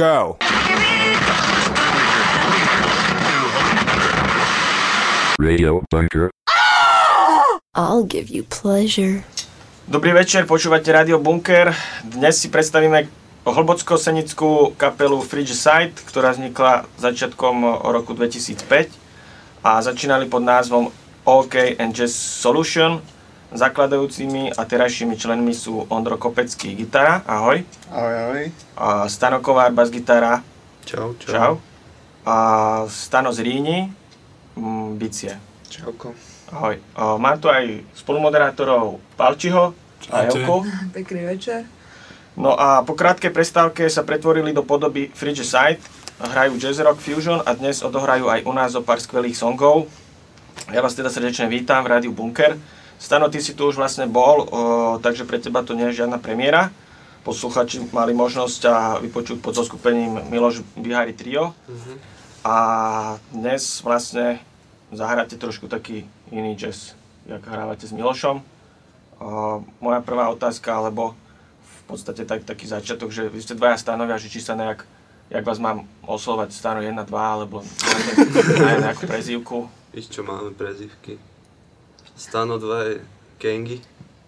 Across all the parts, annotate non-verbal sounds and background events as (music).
go. Radio Bunker. I'll give you pleasure. Dobrý večer, počúvate Radio Bunker. Dnes si predstavíme hlbocko-senickú kapelu Frigicide, ktorá vznikla začiatkom roku 2005 a začínali pod názvom OK and Jazz Solution. Zakladajúcimi a terajšími členmi sú Ondro Kopecký, gitara, ahoj. Ahoj, ahoj. A Stano Kovár, bas gitara, Čau, čau. čau. A Stano z Ríni, mm, bicie. Čauko. Ahoj. A mám tu aj spolumoderátorov Palčiho a. Jelku. Pekný večer. No a po krátkej prestávke sa pretvorili do podoby Frigicide, hrajú jazz rock fusion a dnes odohrajú aj u nás o pár skvelých songov. Ja vás teda srdečne vítam v Rádiu Bunker. Stano, ty si tu už vlastne bol, o, takže pre teba to nie je žiadna premiéra. Posluchači mali možnosť a vypočuť pod zoskupením Miloš Bihari Trio. A dnes vlastne zahráte trošku taký iný jazz, jak hrávate s Milošom. O, moja prvá otázka, alebo v podstate tak, taký začiatok, že vy ste dvaja stanovia, že či sa nejak, jak vás mám oslovať, stano 1, 2, alebo nejakú prezývku, Víš čo, máme prezivky. Stano 2 je Kengi.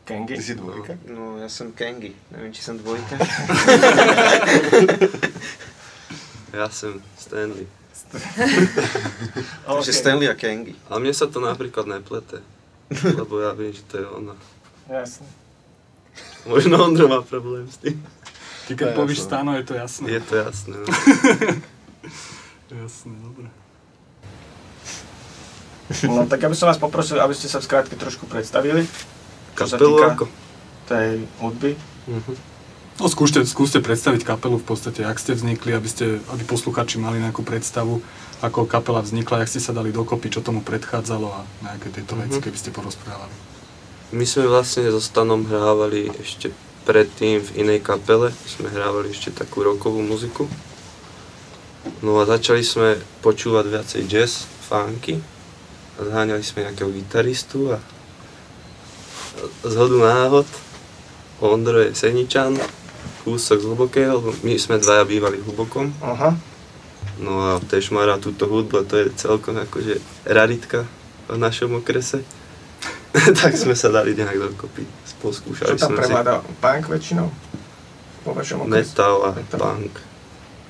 Kengi. Ty si dvojka? No, ja som Kengi. Neviem, či som dvojka. (laughs) Ja som Stanley. (laughs) Okay. Takže Stanley a Kengi. Ale mne sa to napríklad neplete. Lebo ja viem, že to je ona. Jasne. Možno Ondro má problém s tým. Ty keď jasné. stáno, je to jasné. Je to jasné. No. (laughs) Jasné, dobre. (laughs) No tak ja by som vás poprosil, aby ste sa v skrátke trošku predstavili. Čo sa Kapelu týka ako? tej hudby. Mhm. No skúste, skúste predstaviť kapelu v podstate, ak ste vznikli, aby, ste, aby posluchači mali nejakú predstavu, ako kapela vznikla, jak ste sa dali dokopy, čo tomu predchádzalo a nejaké tieto veci, Mhm. keby ste porozprávali. My sme vlastne so Stanom hrávali ešte predtým v inej kapele. Sme hrávali ešte takú rockovú muziku. No a začali sme počúvať viacej jazz, funky. A zháňali sme nejakého gitaristu a z hodu náhod Ondro je Seničan, kúsok z hlbokého, lebo my sme dvaja bývali v hlbokom. Aha. No a tež má rád túto hudbu to je celkom akože raritka v našom okrese. (laughs) tak sme sa dali nejak dokopy. Poskúšali Čo tam sme si prevláda? Punk väčšinou? Po vašom okrese? metal a Metal. punk.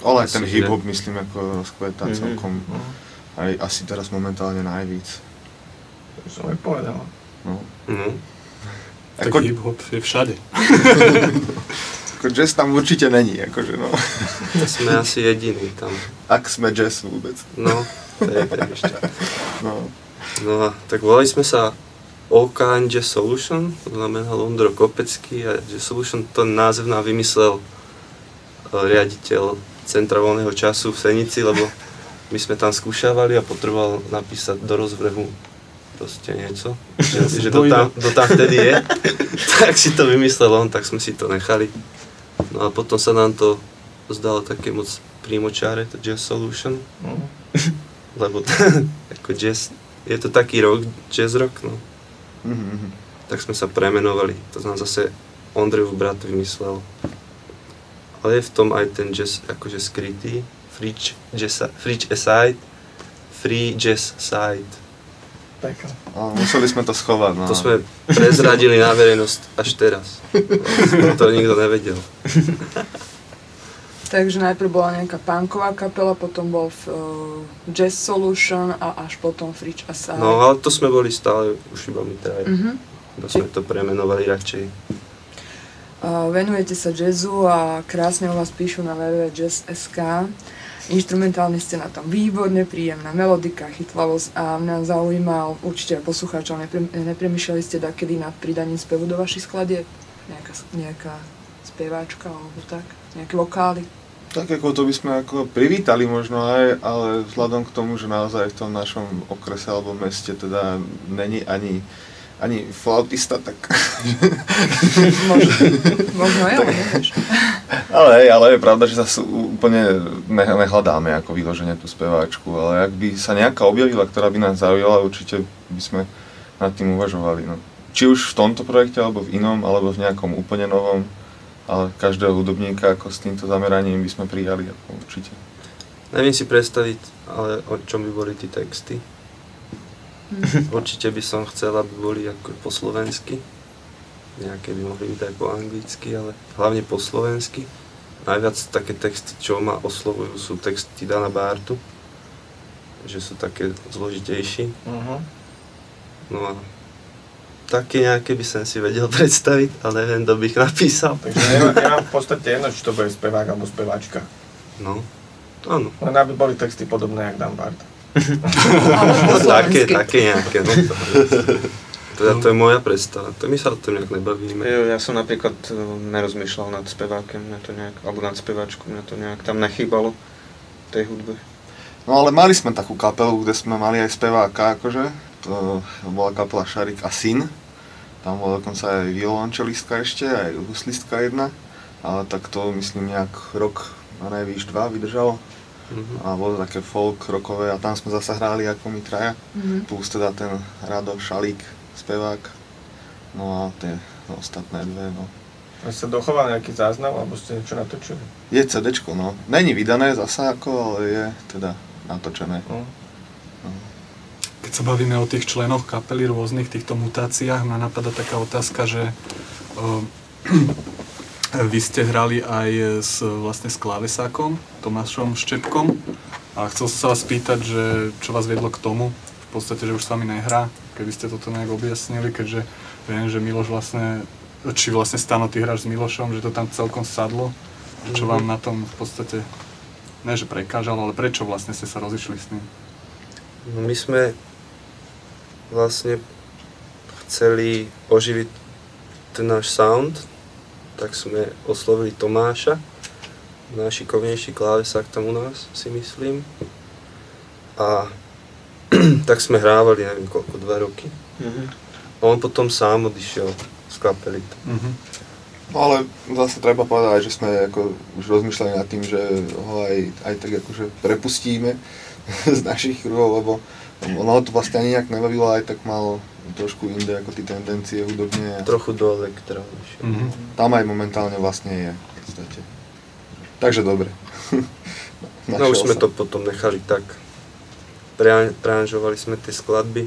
Ale Asi, ten hip-hop, myslím, ako rozkvetá Mhm. celkom. Mhm. Aj asi teraz momentálne najvíc. To som aj povedal. No. No. Tak Ako, hip-hop je všade. (laughs) ako jazz tam určite není, akože no. Sme asi jediní tam. Ak sme jazz vôbec. No, to je ešte. No. No a tak volali sme sa OK Jazz Solution, to znamená Ondro Kopecký a Jazz Solution, to název nám vymyslel e, riaditeľ Centra voľného času v Senici, lebo my sme tam skúšavali a potreboval napísať do rozvrhu proste niečo, že, (laughs) že to, tam, to tam vtedy je. (laughs) tak si to vymyslel on, tak sme si to nechali. No a potom sa nám to zdalo také moc prímočáre, to Jazz Solution Mhm. (laughs) lebo ako jazz, je to taký rock, jazz rock, no. Mhm, mhm. Tak sme sa premenovali, to nám zase Ondrejov brat vymyslel. Ale je v tom aj ten jazz akože skrytý, Fridge, fridge aside, free jazz side. Pekne. Ale museli sme to schovať, no. To sme prezradili na verejnosť až teraz. To nikto nevedel. (laughs) Takže najprv bola nejaká punková kapela, potom bol uh, Jazz Solution a až potom Fridge Aside. No ale to sme boli stále už iba my traja. Mhm. Iba sme to premenovali radšej. Uh, venujete sa jazzu a krásne o vás píšu na www.jazz.sk. Instrumentálne ste na tom výborne, príjemná melodika, chytlavosť a mňa zaujíma, určite aj poslucháčov, nepre, nepremýšľali ste kedy nad pridaním spevu do vašich skladieb? Nejaká, nejaká speváčka alebo tak? Nejaké vokály? Tak ako to by sme ako privítali možno aj, ale vzhľadom k tomu, že naozaj v tom našom okrese alebo meste teda není ani, ani flautista, tak... (laughs) Možno, možno je, (laughs) ale hej, ale je pravda, že zase úplne ne, nehľadáme ako vyloženie tú speváčku, ale ak by sa nejaká objavila, ktorá by nás zaujala, určite by sme nad tým uvažovali. No. Či už v tomto projekte, alebo v inom, alebo v nejakom úplne novom, ale každého hudobníka ako s týmto zameraním by sme prijali ako určite. Neviem si predstaviť, ale o čom by boli tí texty. (laughs) Určite by som chcel, aby boli ako po slovensky. Nejaké by mohli byť aj po anglicky, ale hlavne po slovensky. Najviac také texty, čo ma oslovujú, sú texty Dana Bartu. Že sú také zložitejší. Uh-huh. No a také nejaké by som si vedel (laughs) predstaviť, ale neviem, kto by ich napísal. Takže nemám, nemám v podstate jedno, či to bude spevák alebo speváčka. No, áno. Len aby boli texty podobné, jak Dan Bart. (laughs) Také, také nejaké, no. Teda to je moja predstava, to my sa o tom nejak nebavíme. Jo, ja som napríklad eh, nerozmýšľal nad spevákem, mňa to nejak, alebo nad speváčkou, mňa to nejak tam nechýbalo v tej hudbe. No ale mali sme takú kapelu, kde sme mali aj speváka, akože. To bola kapela Šarik a Syn. Tam bola dokonca aj violončelistka ešte, aj huslistka jedna. Ale tak to myslím nejak rok a najvýš dva vydržalo. Mhm. A bolo to také folk rockové a tam sme zase hrali ako my traja. Mhm. Plus teda ten Rado Šalík, spevák. No a tie ostatné dve, no. A sa dochoval nejaký záznam, alebo ste niečo natočili? Je CDčko, no. Není vydané zasa ako, ale je teda natočené. No. Keď sa bavíme o tých členoch kapely rôznych týchto mutáciách, ma napadá taká otázka, že o, (clears throat) vy ste hrali aj s, vlastne s klávesákom, Tomášom Štepkom a chcel som sa vás spýtať, že čo vás viedlo k tomu, v podstate, že už s vami nehrá, keby ste toto nejak objasnili, keďže viem, že Miloš vlastne, či vlastne Stano, ty hráš s Milošom, že to tam celkom sadlo, čo vám na tom v podstate, ne že prekážalo, ale prečo vlastne ste sa rozišli s ním? No my sme vlastne chceli oživiť ten náš sound, tak sme oslovili Tomáša, najšikovnejší klávesák tam u nás, si myslím. A (clears throat) tak sme hrávali, neviem koľko, dva roky. Mhm. A on potom sám odišiel z kapely. Mhm. No ale zase treba povedať, že sme ako už rozmýšľali nad tým, že ho aj, aj tak akože prepustíme (laughs) z našich kruhov, lebo ono to vlastne ani nejak nebavilo, aj tak mal trošku inde ako tie tendencie hudobne. Trochu do elektra. Mhm. tam aj momentálne vlastne je v podstate. Takže dobre. (laughs) No už sme sa. to potom nechali tak. Prea- Preanžovali sme tie skladby.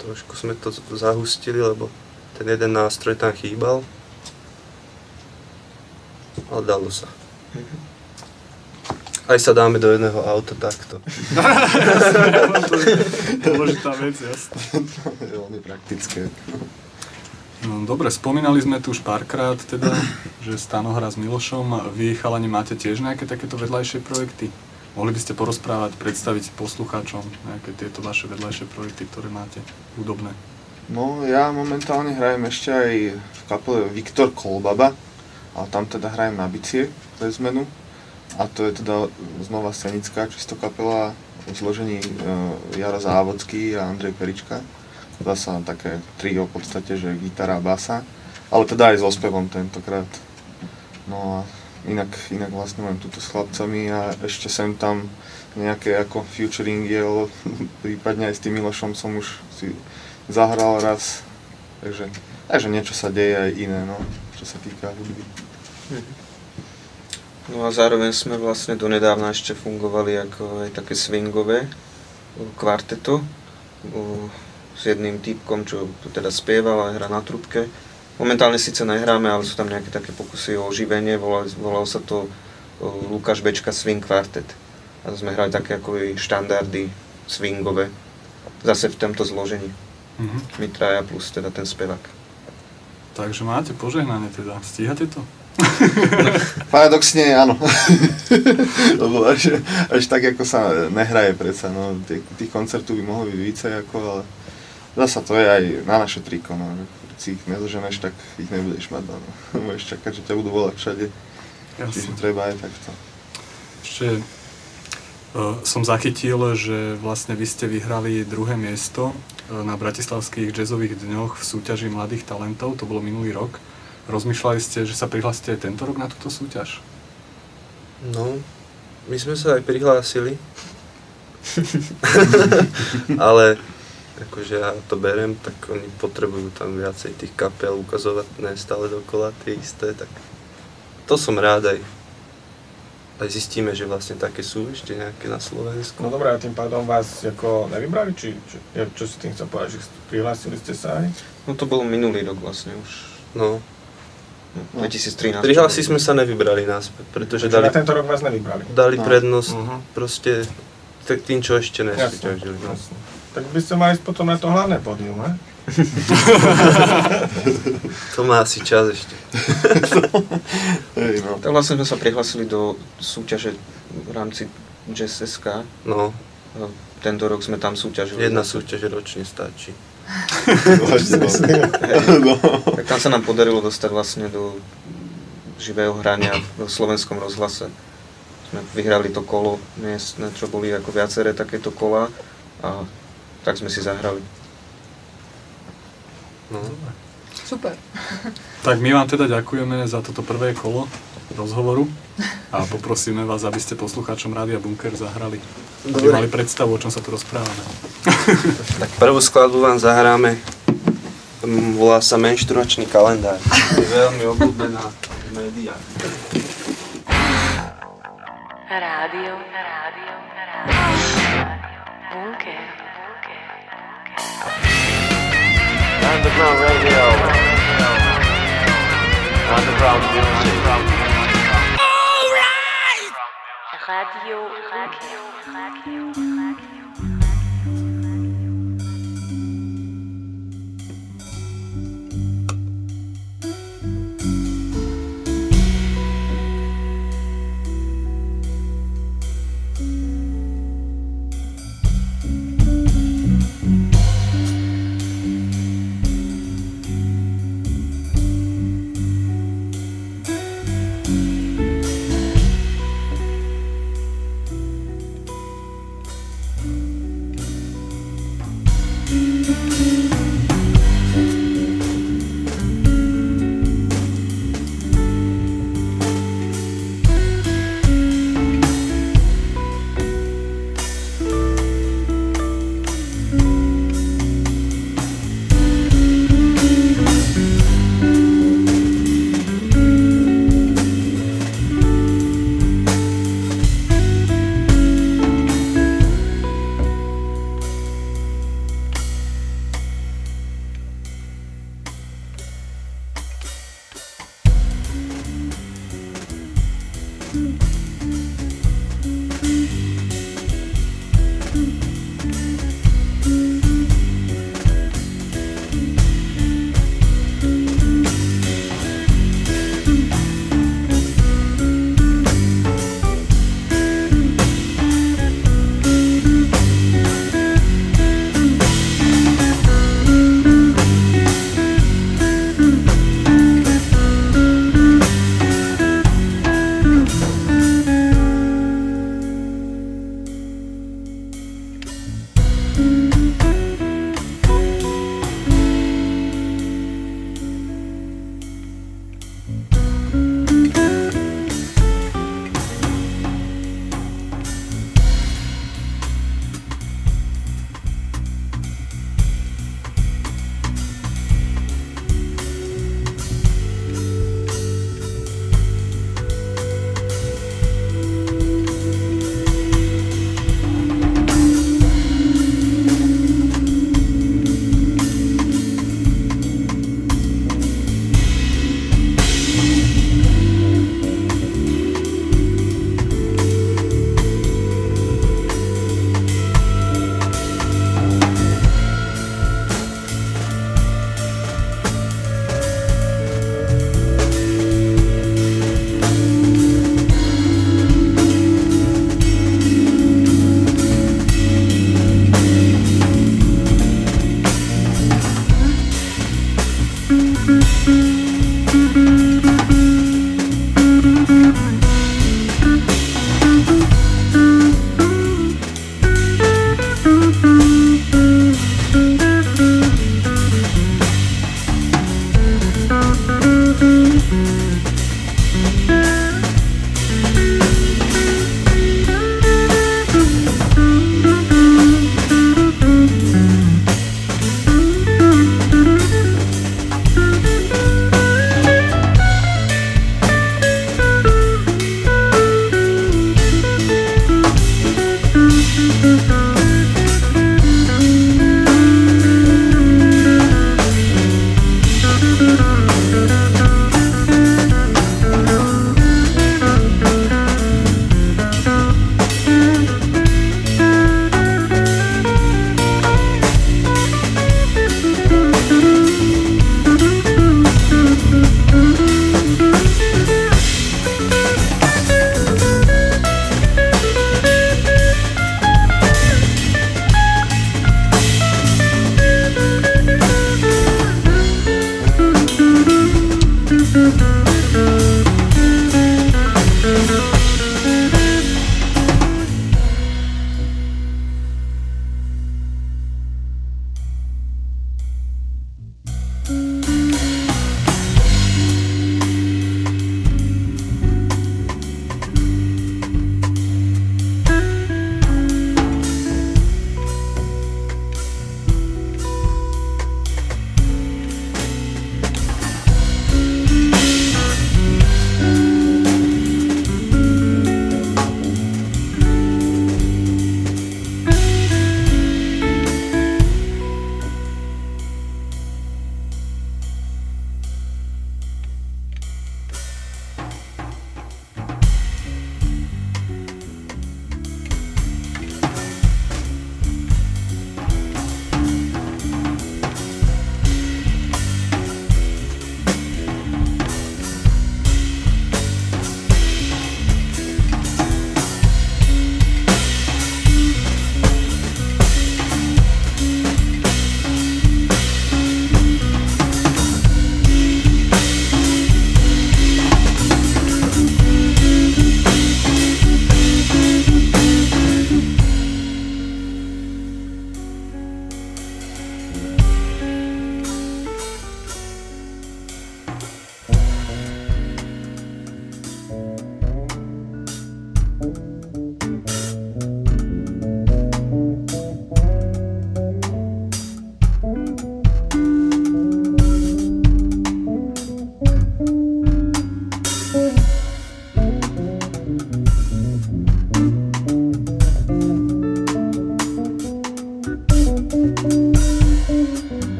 Trošku sme to zahustili, lebo ten jeden nástroj tam chýbal. Ale dalo sa. Aj sa dáme do jedného auta takto. (laughs) to je dôležitá vec, jasné. je veľmi praktické. No, dobre, spomínali sme tu už párkrát teda, že Stano hrá s Milošom. Vy, chalani, máte tiež nejaké takéto vedľajšie projekty? Mohli by ste porozprávať, predstaviť poslucháčom nejaké tieto vaše vedľajšie projekty, ktoré máte hudobné? No ja momentálne hrajem ešte aj v kapele Viktor Kolbaba, ale tam teda hrajem na bicie pre zmenu. A to je teda znova scenická čisto kapela v zložení e, Jaro Závodský a Andrej Perička. Zasa také trio v podstate, že gitara basa, ale teda aj so spevom tentokrát. No a inak, inak vlastne mám túto s chlapcami a ešte sem tam nejaké ako featuringy, alebo (laughs) prípadne aj s tým Milošom som už si zahral raz, takže, takže niečo sa deje aj iné, no, čo sa týka hudby. No a zároveň sme vlastne donedávna ešte fungovali ako aj také swingové kvarteto s jedným typkom, čo tu teda spieval a hrá na trubke. Momentálne síce nehráme, ale sú tam nejaké také pokusy o oživenie, volalo, volalo sa to Lukáš Bečka Swing Quartet. A to sme hrali také ako štandardy swingové, zase v tomto zložení. Mhm. My traja plus teda ten spevák. Takže máte požehnanie teda, stíhate to? Paradoxne áno, (laughs) lebo až, až tak ako sa nehraje predsa, no, tých, tých koncertov by mohlo byť více, ako, ale zasa to je aj na naše triko, no, si ich nezoženeš, tak ich nebudeš mať, no, (laughs) môžeš čakať, že ťa budú volať všade, čiže Jasne. treba aj takto. Ešte uh, som zachytil, že vlastne vy ste vyhrali druhé miesto uh, na Bratislavských jazzových dňoch v súťaži mladých talentov, to bolo minulý rok. Rozmýšľali ste, že sa prihlásite aj tento rok na túto súťaž? No, my sme sa aj prihlásili. (laughs) (laughs) Ale akože ja to berem, tak oni potrebujú tam viacej tých kapel ukazovať, ne stále dokola tie isté, tak to som rád aj. Aj zistíme, že vlastne také sú ešte nejaké na Slovensku. No dobré, a tým pádom vás ako nevybrali, či, či ja, čo si tým chcem povedať, že prihlásili ste sa aj? No to bol minulý rok vlastne už. No, No, 2013. prihlási sme sa, nevybrali nás, pretože dali, tento rok vás nevybrali. dali No. prednosť Mhm. proste t- tým, čo ešte Jasne, nesúťažili. no. Tak by ste mali ísť potom na to hlavné pódium, ne? (laughs) To má asi čas ešte. (laughs) Hej, no. Tak vlastne sme sa prihlásili do súťaže v rámci Jazz.sk. No, Tento rok sme tam súťažili. jedna súťaž ročne stačí. (laughs) Vážne, no. Tak tam sa nám podarilo dostať vlastne do živého hrania v slovenskom rozhlase. Sme vyhrali to kolo miestne, čo boli ako viaceré takéto kola a tak sme si zahrali. No. Super. Tak my vám teda ďakujeme za toto prvé kolo rozhovoru a poprosíme vás, aby ste poslucháčom Rádia Bunker zahrali. Aby Dobre. mali predstavu, o čom sa tu rozprávame. (laughs) Tak prvú skladbu vám zahráme. Mm, Volá sa Menštruačný kalendár. Je veľmi obľúbená v médiách. Radio, radio, radio. Bunker. Underground radio. Underground music. All right. Radio, radio, radio.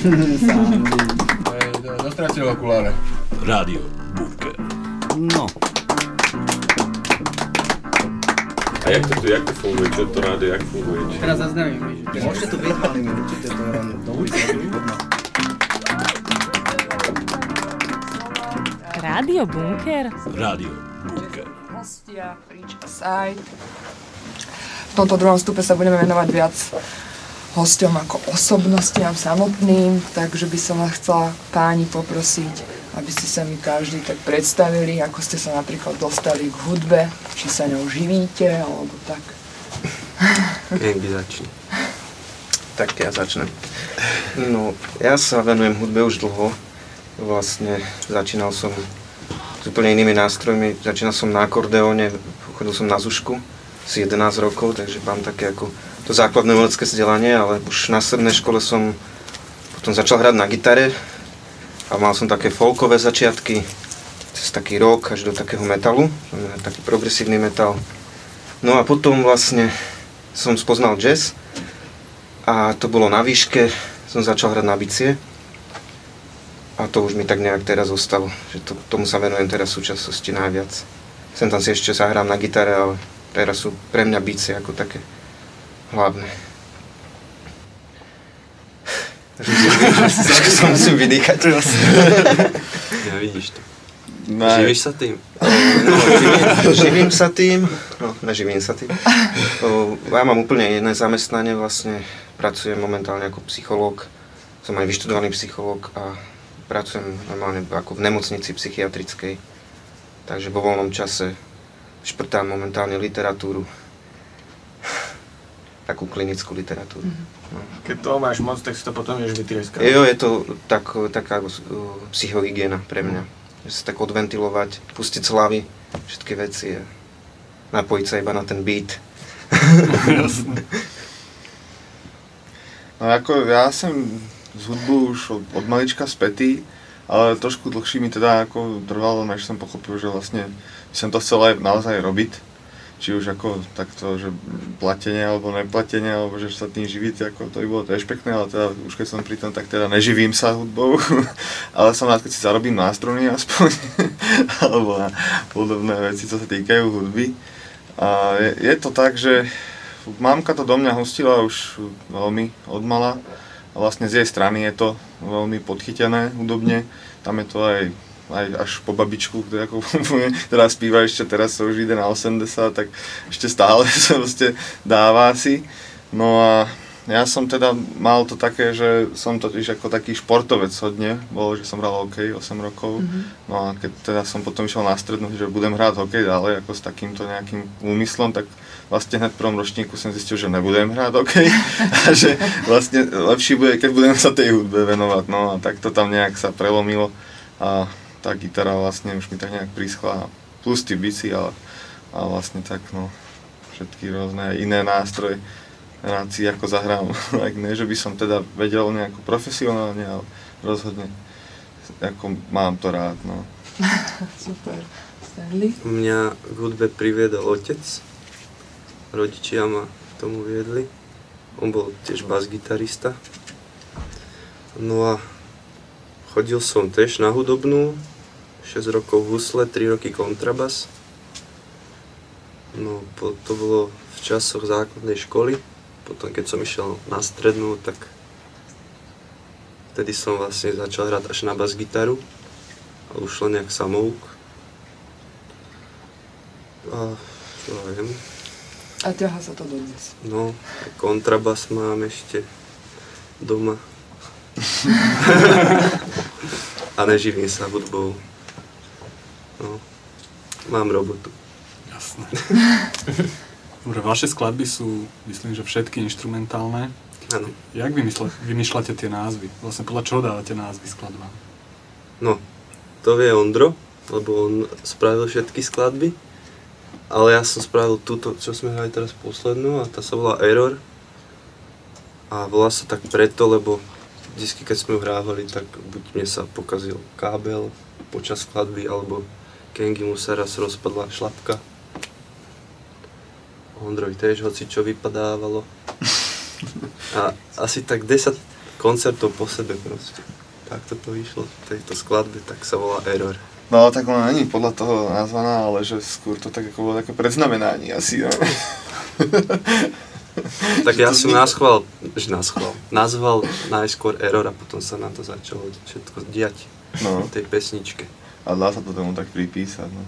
(laughs) Dostratil okuláre. Rádio Bunker. No, A jak to tu, jak to funguje? Čo to rádio, jak funguje? Či... Teraz zaznamím, že... Môžete to byť, ale určite to len do. Rádio Bunker? Rádio Bunker. Hostia, Fridge a Side. V tomto druhom stupe sa budeme venovať viac hosťom ako osobnostiam samotným, takže by som vás chcela páni poprosiť, aby ste sa mi každý tak predstavili, ako ste sa napríklad dostali k hudbe, či sa ňou živíte, alebo tak. Kengy začne. Tak ja začnem. No, ja sa venujem hudbe už dlho. Vlastne začínal som s úplne inými nástrojmi. Začínal som na akordeóne, chodil som na zušku z 11 rokov, takže mám také ako to základné umelecké vzdelanie, ale už na strednej škole som potom začal hrať na gitare a mal som také folkové začiatky, cez taký rock až do takého metalu, taký progresívny metal. No a potom vlastne som spoznal jazz a to bolo na výške, som začal hrať na bicie a to už mi tak nejak teraz zostalo, že to, tomu sa venujem teraz v súčasnosti najviac. Sem tam si ešte zahrám na gitare, ale teraz sú pre mňa bicie ako také hlavné. Takže sa musím vydýchať. Ja vidíš to. No, Živíš sa tým? No, živím, živím sa tým, no neživím sa tým. O, Ja mám úplne iné zamestnanie, vlastne pracujem momentálne ako psychológ, som aj vyštudovaný psychológ a pracujem normálne ako v nemocnici psychiatrickej. Takže vo voľnom čase šprtám momentálne literatúru, takú klinickú literatúru. No. Keď toho máš moc, tak si to potom vieš vytrieskať. Jo, je to tak, taká uh, psychohygiena pre mňa. Že sa tak odventilovať, pustiť z hlavy všetky veci a napojiť sa iba na ten beat. (laughs) No ako ja som z hudbu už od, od malička spätý, ale trošku dlhší mi teda ako trvalo, než som pochopil, že vlastne som to chcel aj naozaj robiť. Či už ako takto, že platenie alebo neplatenie, alebo že sa tým živiť, ako to by bolo tiež pekné, ale teda už keď som pri tom, tak teda neživím sa hudbou, (laughs) ale som rád, keď si zarobím na struny aspoň, (laughs) alebo na podobné veci, co sa týkajú hudby. A je, je to tak, že mamka to do mňa hostila už veľmi odmala a vlastne z jej strany je to veľmi podchytené hudobne. Tam je to aj, aj až po babičku, ktorá, ako, ktorá spíva ešte teraz sa už ide na 80, tak ešte stále (laughs) sa proste dáva si. No a ja som teda mal to také, že som totiž ako taký športovec hodne, bolo, že som hral hokej 8 rokov, mm-hmm. no a keď teda som potom išiel na strednú, že budem hrať hokej ďalej ako s takýmto nejakým úmyslom, tak vlastne hneď v prvom ročníku som zistil, že nebudem hrať hokej (laughs) a že vlastne lepšie bude, keď budem sa tej hudbe venovať, no a tak to tam nejak sa prelomilo a tá gitara vlastne už mi tak nejak príschla, plus tí bici, ale, ale vlastne tak no, všetky rôzne iné nástroje, rád si ako zahrám, (laughs) ak ne, že by som teda vedel nejako profesionálne, ale rozhodne ako mám to rád, no. (laughs) Super. Stanley? Mňa k hudbe priviedol otec. Rodičia ma k tomu viedli. On bol tiež bas-gitarista. No a chodil som tiež na hudobnú. 6 rokov husle, 3 roky kontrabas. No, po- to bolo v časoch základnej školy. Potom, keď som išiel na strednú, tak vtedy som vlastne začal hrať až na bas-gitaru. A už len nejak samouk. A čo ja viem, A ťaha sa to dodnes. no, kontrabas mám ešte doma. (laughs) A neživím sa hudbou. No, mám robotu. Jasné. (laughs) Dobre, vaše skladby sú, myslím, že všetky inštrumentálne. Áno. Jak vymýšľate tie názvy? Vlastne podľa čoho dávate názvy skladbám? No, to vie Ondro, lebo on spravil všetky skladby. Ale ja som spravil túto, čo sme hrali teraz poslednú a tá sa volá Error. A volá sa tak preto, lebo vždy, keď sme ju hrávali, tak buď mne sa pokazil kábel počas skladby, alebo Kengi mu sa raz rozpadla šlapka. Ondrovi tiež hoci čo vypadávalo. (laughs) A asi tak 10, koncertov po sebe proste. Tak to vyšlo v tejto skladbe, tak sa volá Error. No tak ona není podľa toho nazvaná, ale že skôr to tak ako bolo také predznamenanie asi, no. (laughs) Tak ja som naschval, že naschval, nazval najskôr Error a potom sa nám to začalo všetko diať No. v tej pesničke. A dá sa to tomu tak pripísať, no.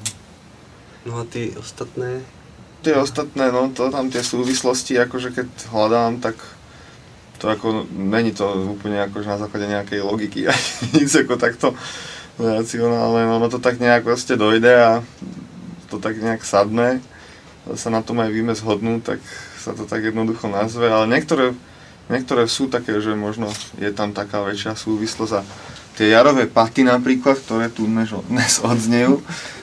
No a tí ostatné, Tie ostatné, no to tam tie súvislosti, akože keď hľadám, tak to ako, není to úplne akože na základe nejakej logiky, (laughs) a nic ako takto racionálne, no, no to tak nejak proste dojde a to tak nejak sadne, sa na tom aj víme zhodnú, tak sa to tak jednoducho nazve, ale niektoré, niektoré sú také, že možno je tam taká väčšia súvislosť a tie jarové paty napríklad, ktoré tu dnes, odznejú,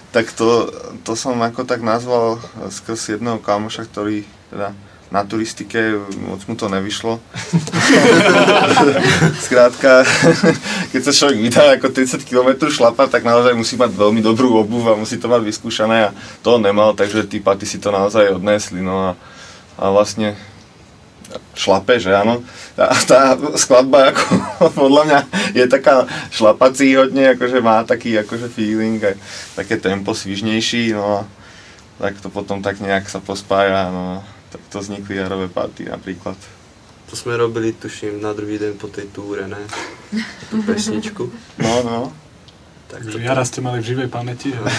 tak to, to som ako tak nazval skrz jedného kamoša, ktorý teda na turistike, moc mu to nevyšlo. (laughs) Skrátka, keď sa človek vydá ako 30 km šlapať, tak naozaj musí mať veľmi dobrú obuv a musí to mať vyskúšané a to nemal, takže tí paty si to naozaj odnesli. No a, a vlastne šlape, že áno. Tá, tá skladba ako, (laughs) podľa mňa je taká šlapací hodne, akože má taký akože feeling, aj také tempo svižnejší, no a tak to potom tak nejak sa pospája, no a tak to vznikli jarové party napríklad. to sme robili, tuším, na druhý deň po tej túre, ne? Tú pesničku. No, no. Tak Takže to, jara ste mali v živej pamäti. A... (laughs)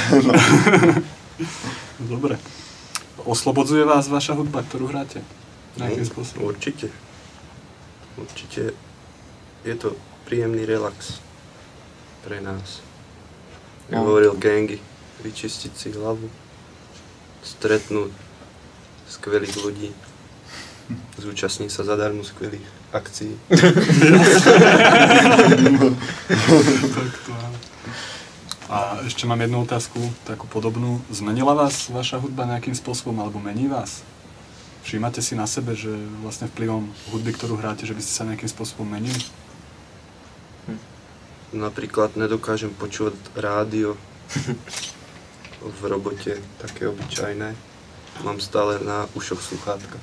Dobre. Oslobodzuje vás vaša hudba, ktorú hráte? Nejakým spôsobom? Určite. Určite je to príjemný relax pre nás. Jak No. hovoril Gengy, vyčistiť si hlavu, stretnúť skvelých ľudí, zúčastniť sa zadarmo skvelých akcií. tak to áno. A ešte mám jednu otázku, takú podobnú. Zmenila vás vaša hudba nejakým spôsobom, alebo mení vás? Všímate si na sebe, že vlastne vplyvom hudby, ktorú hráte, že by ste sa nejakým spôsobom menili? Napríklad nedokážem počúvať rádio (laughs) v robote, také obyčajné. Mám stále na ušoch sluchátka.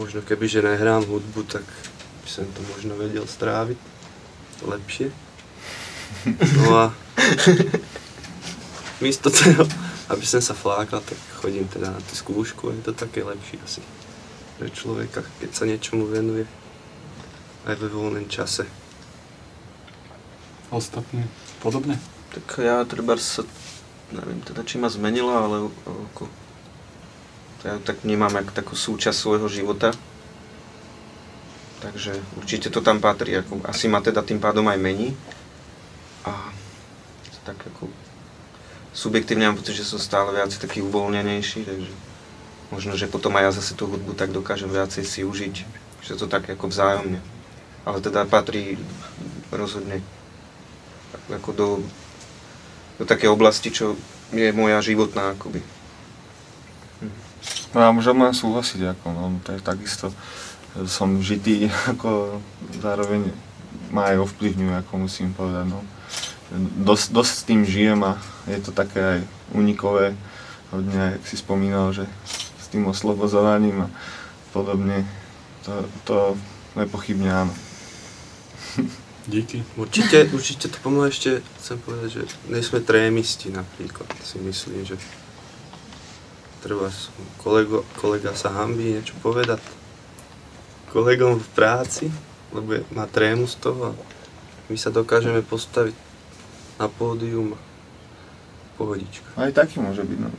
Možno keby, že nehrám hudbu, tak by som to možno vedel stráviť lepšie. (laughs) No a (laughs) místo toho, aby som sa flákal, tak chodím teda na tú skúšku a je to také lepšie asi pre človeka, keď sa niečomu venuje aj ve voľnom čase. Ostatní podobne? Tak ja treba sa, neviem teda, či ma zmenila, ale ako, ja tak vnímam ako takú súčasť svojho života. Takže určite to tam patrí, ako, asi ma teda tým pádom aj mení. A tak ako subjektívne mám pocit, že som stále viac taký uvoľnenejší, takže možno, že potom aj ja zase tú hudbu tak dokážem viacej si užiť, že to tak ako vzájomne. Ale teda patrí rozhodne ako do, do také oblasti, čo je moja životná akoby. No ja môžem len súhlasiť, ako, no, to je takisto, som žitý, (laughs) ako zároveň ma aj ovplyvňuje, ako musím povedať, no. Dosť, dosť s tým žijem a je to také aj unikové, hodne, jak si spomínal, že s tým oslobozovaním a podobne, to, to nepochybne áno. Díky. Určite, určite to pomôže ešte, chcem povedať, že nie sme trémisti napríklad, si myslím, že treba kolego, kolega sa hambí niečo povedať kolegom v práci, lebo je, má trému z toho a my sa dokážeme postaviť na pódium a pohodička. Aj taký môže byť, no.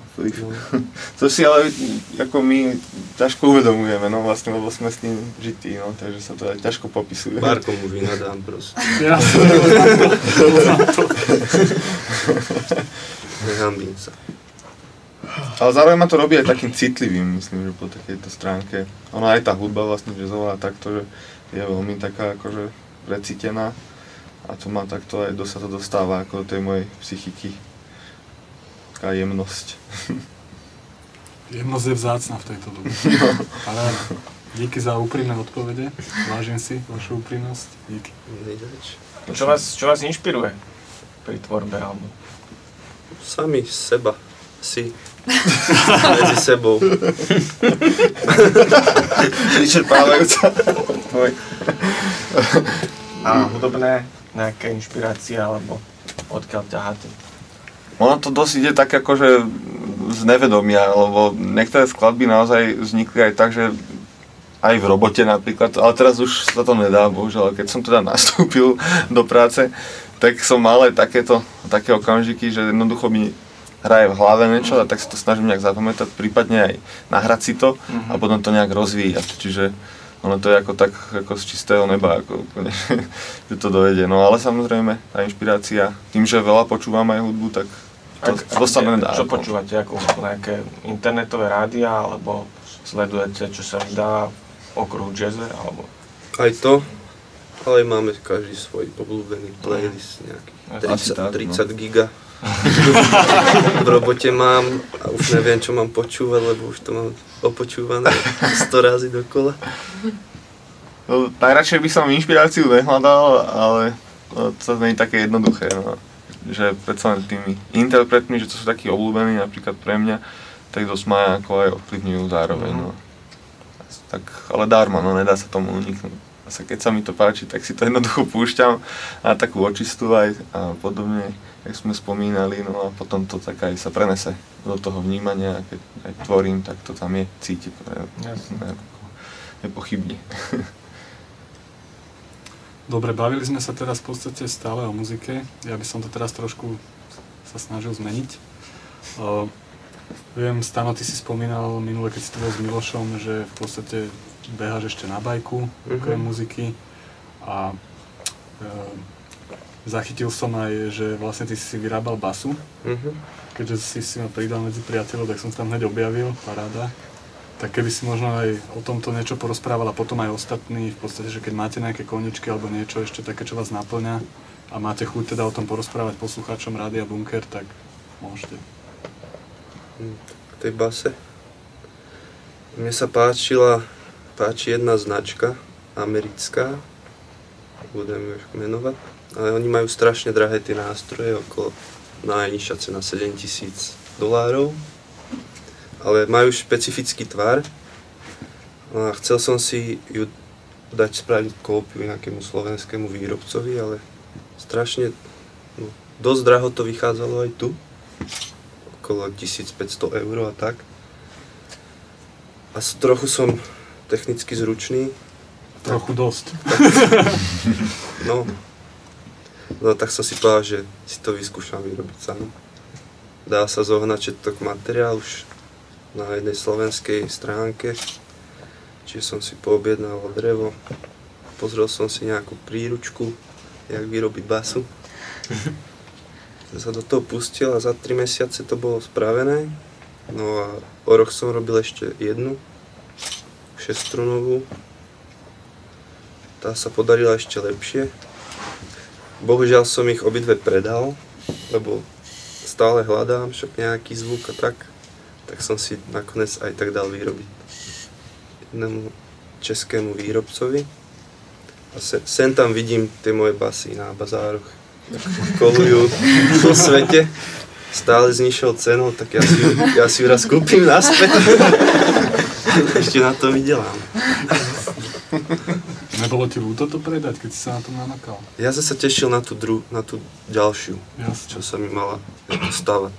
(laughs) To si ale ako my ťažko uvedomujeme, no vlastne, lebo sme s tým žití, no, takže sa to aj ťažko popisuje. Barko mu vynadám proste. (laughs) Ja (laughs) Nehambím sa. Ale zároveň ma to robí aj takým citlivým, myslím, že po takejto stránke. Ono aj tá hudba vlastne jazzová takto, že je veľmi taká akože precítená a to ma takto aj dosť sa to dostáva ako do tej mojej psychiky. Taká jemnosť. (laughs) Jemnosť je vzácna v tejto dobe. (laughs) Paráda. Díky za úprimné odpovede. Vážim si vašu úprimnosť. Díky. Čo vás, čo vás inšpiruje pri tvorbe albu? Sami seba. Si. (laughs) Medzi sebou. Vyčerpávajúca. A hudobné, nejaké inšpirácie, alebo odkiaľ ťaháte? Ono to dosť ide tak akože z nevedomia, lebo niektoré skladby naozaj vznikli aj tak, že aj v robote napríklad, ale teraz už sa to nedá, bohužiaľ, keď som teda (laughs) nastúpil do práce, tak som mal aj takéto, také okamžiky, že jednoducho mi hraje v hlave niečo a tak si to snažím nejak zapamätať, prípadne aj nahrať si to a potom to nejak rozvíjať. Čiže ono to je ako tak ako z čistého neba, ako úplne, (laughs) že to dojde. No ale samozrejme, tá inšpirácia, tým, že veľa počúvam aj hudbu, tak to, to sa nedá. Čo ako. počúvate, ako nejaké internetové rádia, alebo sledujete, čo sa vydá okruhu jazze, alebo... Aj to, ale máme každý svoj obľúbený playlist nejaký Asi 30, tak, no. 30 giga. V robote mám a už neviem, čo mám počúvať, lebo už to mám opočúvané 100 razy dokola. No, najradšej by som inšpiráciu nehľadal, ale to nie je také jednoduché. No. Že predsa len tými interpretmi, že to sú takí obľúbení napríklad pre mňa, tak dosť ma ako aj ovplyvňujú zároveň. No. Tak, ale darmo, no nedá sa tomu uniknúť. Keď sa mi to páči, tak si to jednoducho púšťam na takú očistú aj a podobne, jak sme spomínali, no a potom to tak aj sa prenese do toho vnímania a keď aj tvorím, tak to tam je cítiť. Nepochybne. Dobre, bavili sme sa teraz v podstate stále o muzike. Ja by som to teraz trošku sa snažil zmeniť. Uh, viem, Stano, ty si spomínal minule, keď si to bol s Milošom, že v podstate beháš ešte na bajku, okrem Mhm. muziky. A uh, zachytil som aj, že vlastne ty si vyrábal basu. Mhm. Keďže si si ma pridal medzi priateľov, tak som tam hneď objavil, paráda. Tak keby si možno aj o tomto niečo porozprával a potom aj ostatní, v podstate, že keď máte nejaké koničky alebo niečo ešte také, čo vás naplňa a máte chuť teda o tom porozprávať poslucháčom Rádia Bunker, tak môžete. K tej base. Mne sa páčila, páči jedna značka, americká, budem ju menovať, ale oni majú strašne drahé tie nástroje, okolo najnižšia cena 7000 dolárov, ale majú špecifický tvar a chcel som si ju dať spraviť kópiu nejakému slovenskému výrobcovi, ale strašne, no, dosť draho to vychádzalo aj tu, okolo 1500 eur a tak. A trochu som technicky zručný. Trochu dosť. (laughs) No, no tak som si povedal, že si to vyskúšam vyrobiť sám. Dá sa zohnať všetok materiál už na jednej slovenskej stránke. Čiže som si poobjednal drevo, pozrel som si nejakú príručku, jak vyrobiť basu. Sa do toho pustil a za 3 mesiace to bolo spravené. No a o rok som robil ešte jednu, šestrunovú. Tá sa podarila ešte lepšie. Bohužiaľ som ich obidve predal, lebo stále hľadám však nejaký zvuk a tak. Tak som si nakoniec aj tak dal vyrobiť jednému českému výrobcovi. A se, sem tam vidím tie moje basy na bazároch. (laughs) Kolujú po svete. Stále s cenou, tak ja si, ju- ja si ju raz kúpim naspäť. (laughs) Ešte na to vydelám. Nebolo ti ľúto to predať, keď si sa na tom namakal? Ja som sa tešil na tú, dru- na tú ďalšiu, Jasne. čo sa mi mala stavať.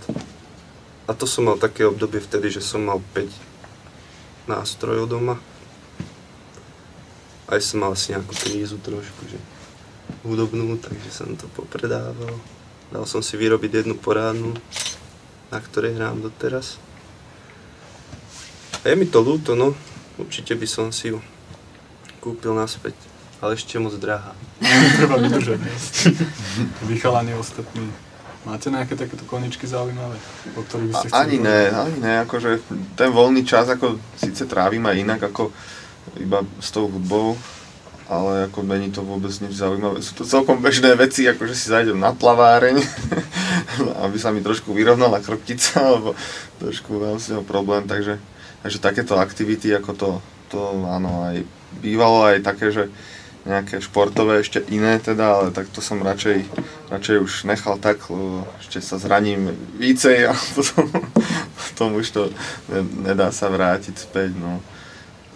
A to som mal také obdobie vtedy, že som mal 5 nástrojov doma. Aj som mal asi nejakú krízu trošku, že hudobnú, takže som to popredával. Dal som si vyrobiť jednu porádnu, na ktorej hrám doteraz. A je mi to ľúto, no. Určite by som si ju kúpil naspäť, ale ešte je moc drahá. Treba vydržať. ne? (laughs) Vy chalani ostatní. Máte nejaké takéto koničky zaujímavé, o ktorých by ste chceli ani ne, ani ne, akože ten voľný čas ako síce trávim aj inak ako iba s tou hudbou, ale ako není to vôbec nič zaujímavé. Sú to celkom bežné veci, ako že si zajdem na plaváreň, (laughs) aby sa mi trošku vyrovnala chrbtica, alebo trošku mám s ňou problém, takže, takže takéto aktivity ako to, to áno, aj bývalo aj také, že nejaké športové ešte iné teda, ale tak to som radšej, radšej už nechal tak, lebo ešte sa zraním vícej a (laughs) potom, potom už to ne, nedá sa vrátiť späť, no.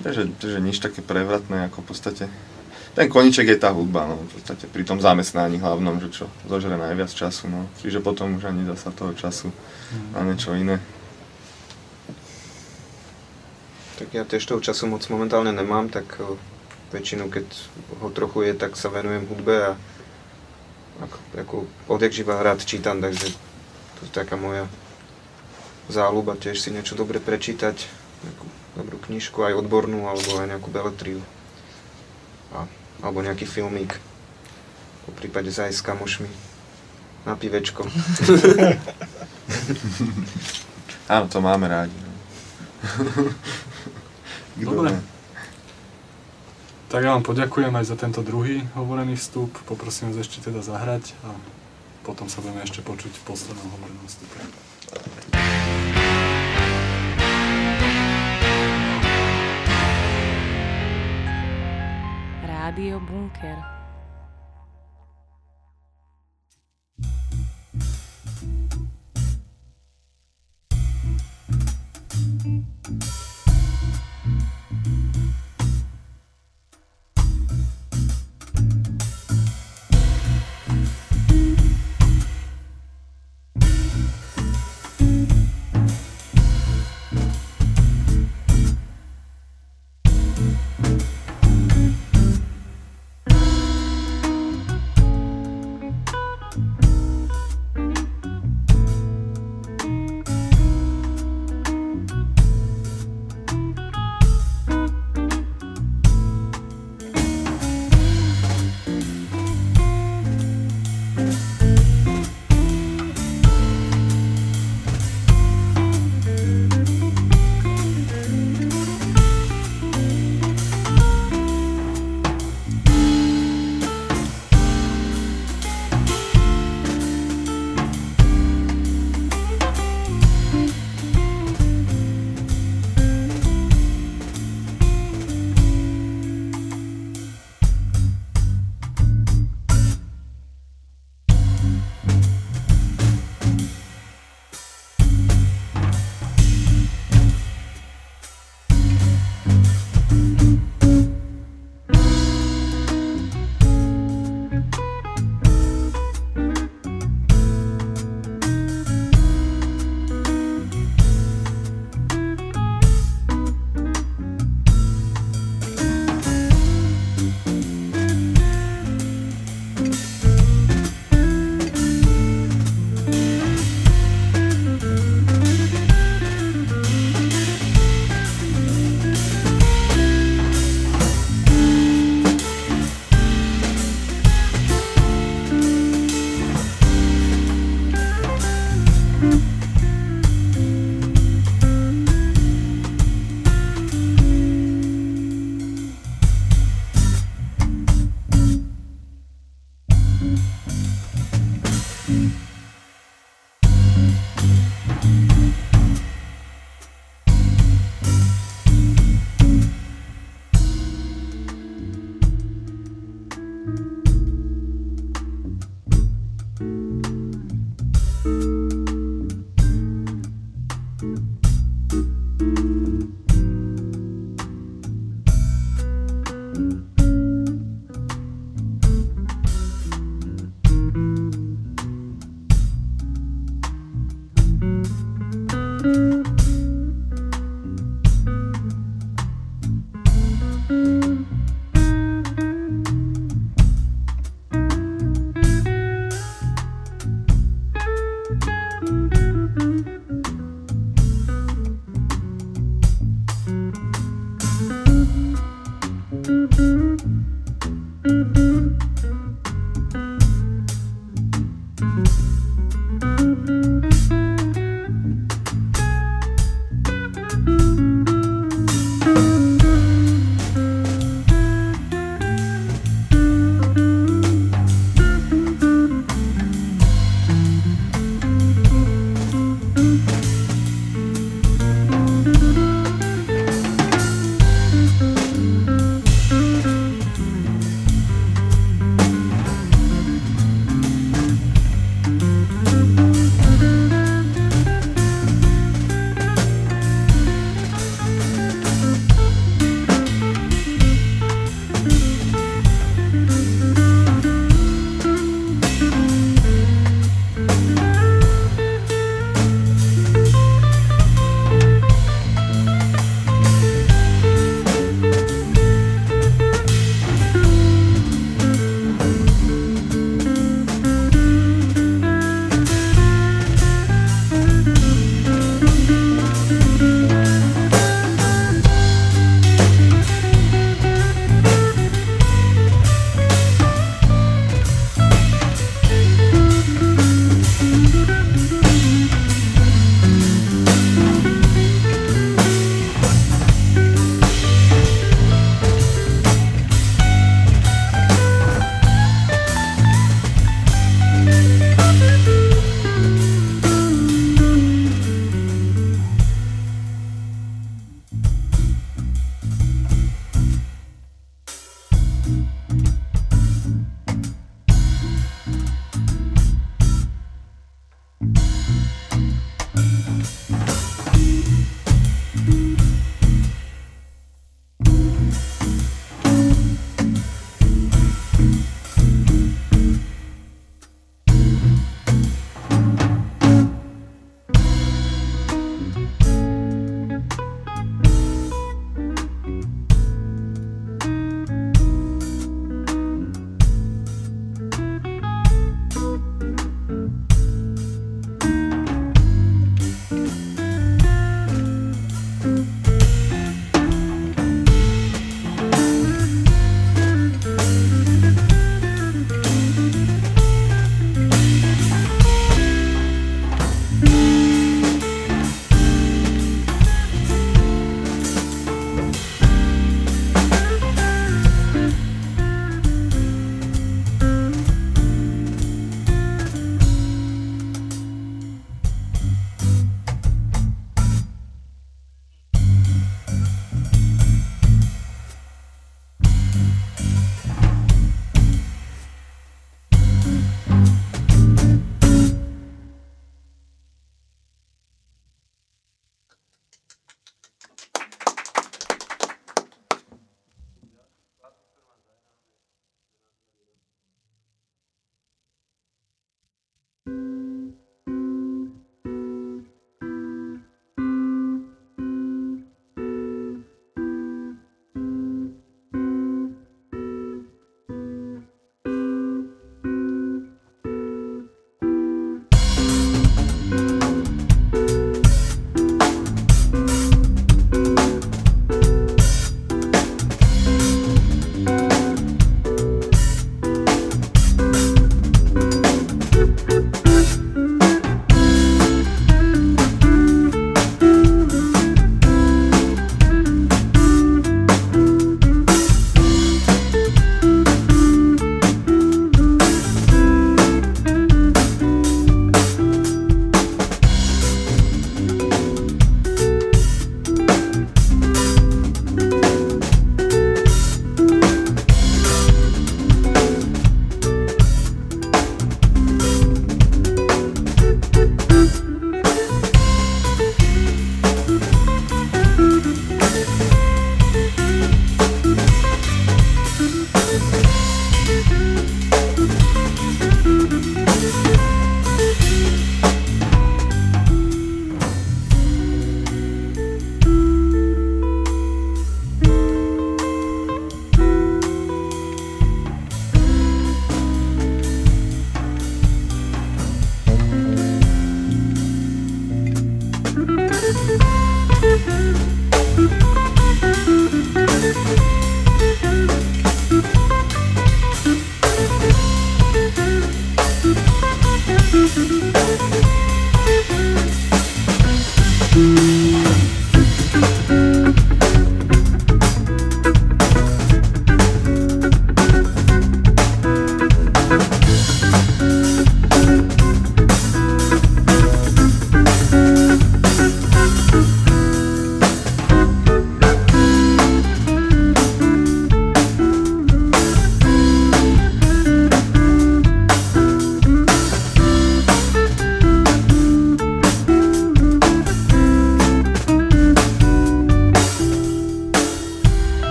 Takže, takže nič také prevratné, ako v podstate ten koniček je tá hudba, no, v podstate pri tom zamestnaní hlavnom, že čo zožere najviac času, no. Čiže potom už ani zasa toho času na niečo iné. Tak ja tiež toho času moc momentálne nemám, tak o, väčšinu, keď ho trochu je, tak sa venujem hudbe a ako, ako odjak živa rád čítam, takže to je taká moja záľuba, tiež si niečo dobre prečítať, nejakú dobrú knižku, aj odbornú, alebo aj nejakú beletriu. A, alebo nejaký filmík, po prípade zajsť s kamošmi na pivečko. (laughs) Áno, to máme rádi. (laughs) Kto Dobre. Tak ja vám poďakujem aj za tento druhý hovorený vstup. Poprosím vás ešte teda zahrať a potom sa budeme ešte počuť v poslednom hovorenom vstupe. Rádio Bunker.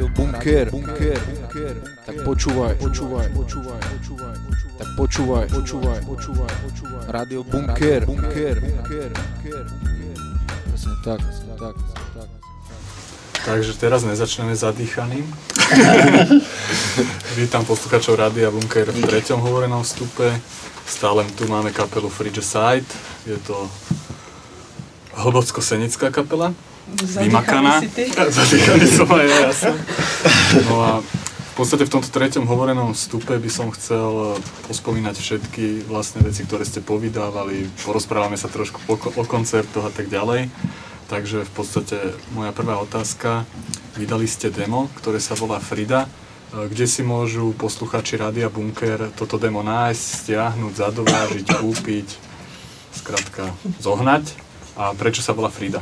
Rádio Bunker, Bunker, Bunker. Tak počúvaj, počúvaj, počúvaj, počúvaj. Tak počúvaj, počúvaj, počúvaj, počúvaj. Rádio Bunker, Bunker, Bunker. Presne tak, tak, tak. Takže teraz nezačneme zadýchaným. (laughs) Vítam posluchačov Rádia Bunker v treťom hovorenom vstupe. Stále tu máme kapelu Frigicide. Je to hlbocko-senická kapela. Vymakaná. Zadýchaný som aj ja. No a v podstate v tomto treťom hovorenom vstupe by som chcel pospomínať všetky vlastné veci, ktoré ste povydávali. Porozprávame sa trošku o, o koncertoch a tak ďalej. Takže v podstate moja prvá otázka. Vydali ste demo, ktoré sa volá Frida. Kde si môžu posluchači Rádia Bunker toto demo nájsť, stiahnuť, zadovážiť, kúpiť, skrátka zohnať? A prečo sa volá Frida?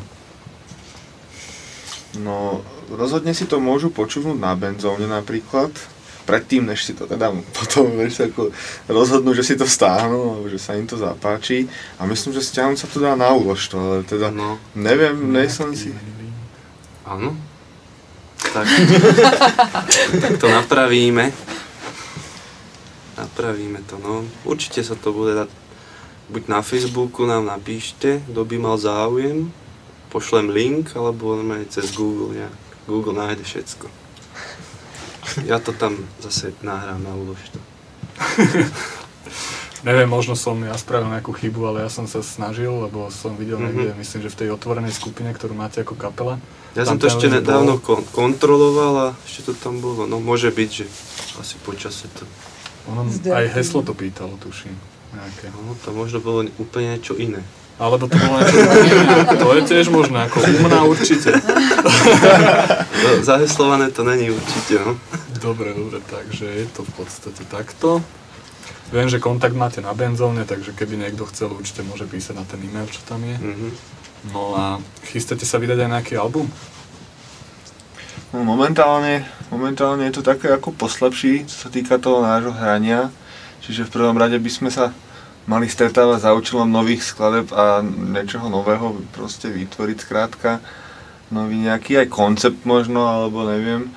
No, rozhodne si to môžu počúvnuť na benzóne napríklad, predtým, než si to teda potom vieš, ako rozhodnú, že si to stáhnu, alebo že sa im to zapáči. A myslím, že stiahnuť sa to dá na úlož to, ale teda No. neviem, nejsem si... Áno. Tak, (laughs) tak to napravíme. Napravíme to, no. Určite sa to bude dať. Buď na Facebooku nám napíšte, kto by mal záujem, pošlem link, alebo normálne cez Google nejak. Google nájde všetko. Ja to tam zase nahrám a ulož to. Neviem, možno som ja spravil nejakú chybu, ale ja som sa snažil, lebo som videl Mhm. niekde, myslím, že v tej otvorenej skupine, ktorú máte ako kapela. Ja som to ešte nedávno bol. kon- kontroloval a ešte to tam bolo. No môže byť, že asi počase to... Ono aj heslo to pýtalo, tuším. Nejaké. No, to možno bolo úplne niečo iné. Alebo to bolo niečo (laughs) To je tiež možné, ako umná určite. No, (laughs) zaheslované to není určite, no. Dobre, dobre, takže je to v podstate takto. Viem, že kontakt máte na benzóne, takže keby niekto chcel, určite môže písať na ten e-mail, čo tam je. Mhm. No a chystáte sa vydať aj nejaký album? No, momentálne, momentálne je to také ako poslepší, čo sa týka toho nášho hrania. Čiže v prvom rade by sme sa mali stretávať za účelom nových skladeb a niečoho nového proste vytvoriť skrátka. Nový nejaký aj koncept možno, alebo neviem.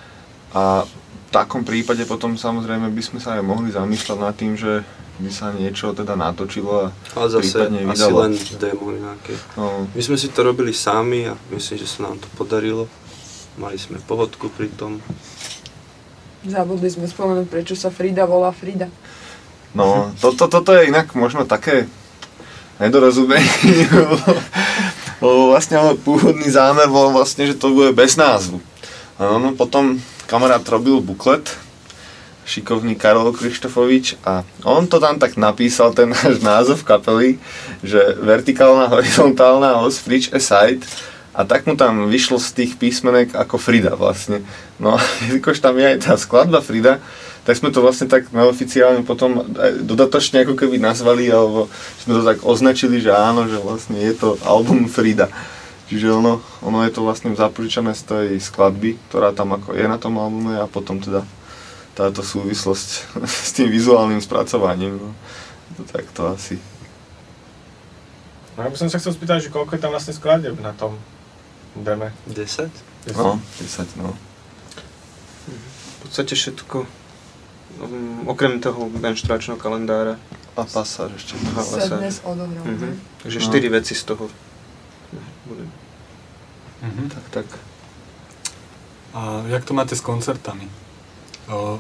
A v takom prípade potom samozrejme by sme sa aj mohli zamýšľať nad tým, že by sa niečo teda natočilo a Ale zase prípadne asi vydalo. len demo nejaké. No, My sme si to robili sami a myslím, že sa nám to podarilo. Mali sme pohodku pri tom. Zabudli sme spomenúť, prečo sa Frida volá Frida. No, toto, toto je inak možno také nedorozumenie, (laughs) lebo, vlastne pôvodný zámer bol vlastne, že to bude bez názvu. A ono potom kamarát robil buklet, šikovný Karol Krištofovič a on to tam tak napísal, ten náš názov kapely, že vertikálna, horizontálna os Fridge Aside a tak mu tam vyšlo z tých písmenek ako Frida vlastne. No (laughs) a tam je aj tá skladba Frida, tak sme to vlastne tak neoficiálne potom aj dodatočne ako keby nazvali, alebo sme to tak označili, že áno, že vlastne je to album Frida. Čiže ono, ono je to vlastne zapožičané z tej skladby, ktorá tam ako je na tom albume a potom teda táto súvislosť (laughs) s tým vizuálnym spracovaním. No. To takto asi. No, ja by som sa chcel spýtať, že koľko je tam vlastne skladeb na tom deme? 10? No, 10, no. V podstate všetko. Um, okrem toho menštruačného kalendára. A pasáž ešte. Aha, Sa pasáž. dnes odohral. Mhm. ne? Takže No. 4 veci z toho. Bude. Mhm. Tak, tak. A jak to máte s koncertami? O,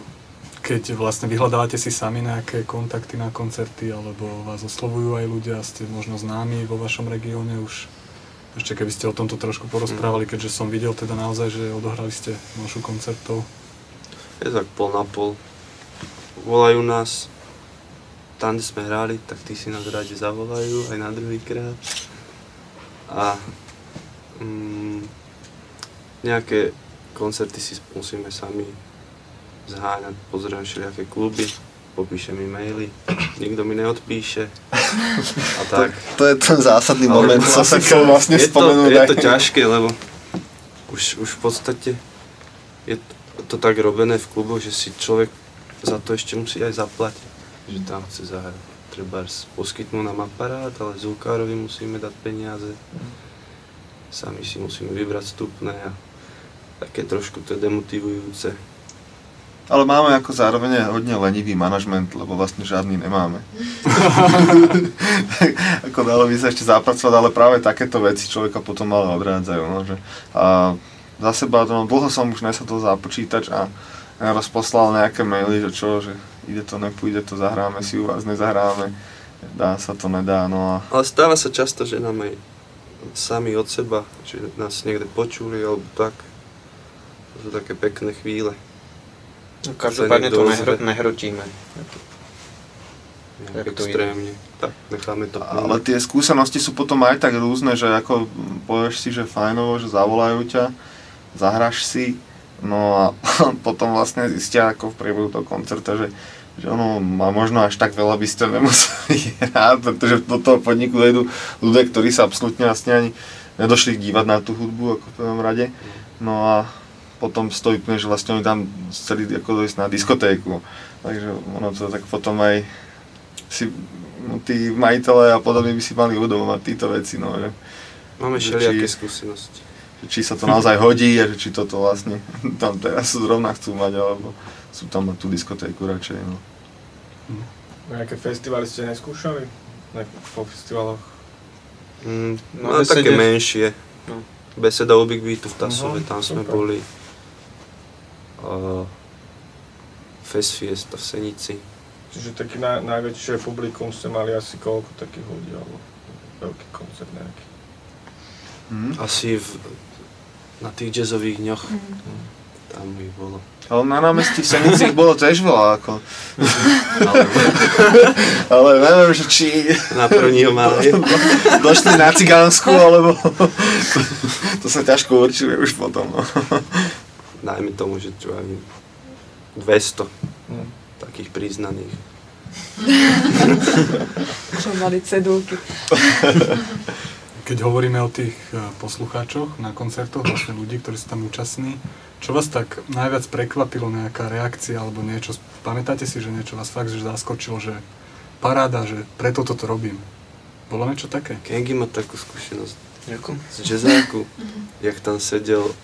keď vlastne vyhľadávate si sami nejaké kontakty na koncerty, alebo vás oslovujú aj ľudia, ste možno známi vo vašom regióne už, ešte keby ste o tomto trošku porozprávali, keďže som videl teda naozaj, že odohrali ste množu koncertov. Je tak pol na pol. Volajú nás, tam, kde sme hrali, tak tí si nás radi zavolajú aj na druhý krát. A mm, nejaké koncerty si musíme sami zháňať, pozriem všelijaké kluby, popíšem e-maily, nikto mi neodpíše a tak. To je ten zásadný Ale moment, co sa chcel vlastne je to, spomenúť. je aj. to ťažké, lebo už, už v podstate je to, to tak robené v kluboch, že si človek za to ešte musí aj zaplatiť, že tam chce zahrať. Treba poskytnú nám aparát, ale zvukárovi musíme dať peniaze. Sami si musíme vybrať vstupné a také trošku to je demotivujúce. Ale máme ako zároveň hodne lenivý manažment, lebo vlastne žiadny nemáme. (laughs) ako dalo by sa ešte zapracovať, ale práve takéto veci človeka potom ale odrádzajú. No, že, a za seba, no, dlho som už nesadol za počítač a rozposlal nejaké maily, že čo, že ide to, nepôjde to, zahráme si u vás, nezahráme, dá sa to, nedá, no a Ale stáva sa často, že nám aj sami od seba, že nás niekde počuli alebo tak. To sú také pekné chvíle. No, každopádne to nehro, nehrotíme. Nejak to extrémne. Tak, necháme to Ale tie skúsenosti sú potom aj tak rôzne, že ako povieš si, že fajnovo, že zavolajú ťa, zahraš si, no a (laughs) potom vlastne zistia ako v priebehu toho koncerta, že, že ono má možno až tak veľa by ste nemuseli (laughs) hrať, pretože do toho podniku idú ľudia, ktorí sa absolútne vlastne ani nedošli dívať na tú hudbu ako v prvom rade. No a potom stojí úplne, že vlastne oni tam chceli ako dojsť na diskotéku. Takže ono to tak potom aj si no, tí majiteľe a podobne by si mali uvedomovať tieto veci, no, že, Máme všelijaké skúsenosti. Že či sa to naozaj hodí a že či toto vlastne tam teraz zrovna chcú mať, alebo sú tam na tú diskotéku radšej, no. Nejaké festivaly ste neskúšali? Ne, po festivaloch? Mm, No, no, besede- také menšie. No. Beseda o Big Beatu v Tasove, Aha, tam sme super. boli. Uh, Fest Fiesta v Senici. Čiže taký na, najväčšie publikum ste mali asi koľko takých ľudí, alebo veľký koncert nejaký? Hm? Asi v, na tých jazzových dňoch. Tam ich bolo. Ale na námestí v Senici ich bolo tiež veľa, ako. ale, ale neviem, že či Na prvního máje. došli na cigánsku, alebo to sa ťažko určuje už potom. No. Dajme tomu, že čo aj 200 Hm. takých priznaných. Čo mali cedulky. (laughs) Keď hovoríme o tých e, poslucháčoch na koncertoch, vlastne ľudí, ktorí sú tam účastní, čo vás tak najviac prekvapilo, nejaká reakcia alebo niečo? Pamätáte si, že niečo vás fakt že zaskočilo, že paráda, že preto toto robím? Bolo niečo také? Kengi má takú skúsenosť z jazzáku, jak tam sedel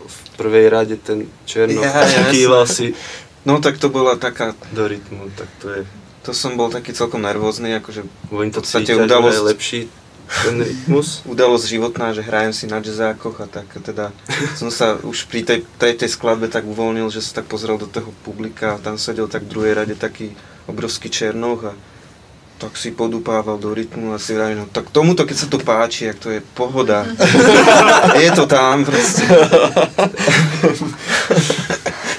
v prvej rade ten Černoch Ja, ja, a kýval si No tak to bola taká, do rytmu, tak to je... to som bol taký celkom nervózny, akože Oni to V podstate cítia, že udalosť- je lepší ten rytmus. udalosť životná, že hrajem si na jazzákoch a tak teda som sa už pri tej tretej skladbe tak uvoľnil, že sa tak pozrel do toho publika a tam sedel tak v druhej rade taký obrovský černoch a tak si podupával do rytmu a si vravím, no tak tomuto keď sa to páči, jak to je pohoda. (laughs) je to tam proste.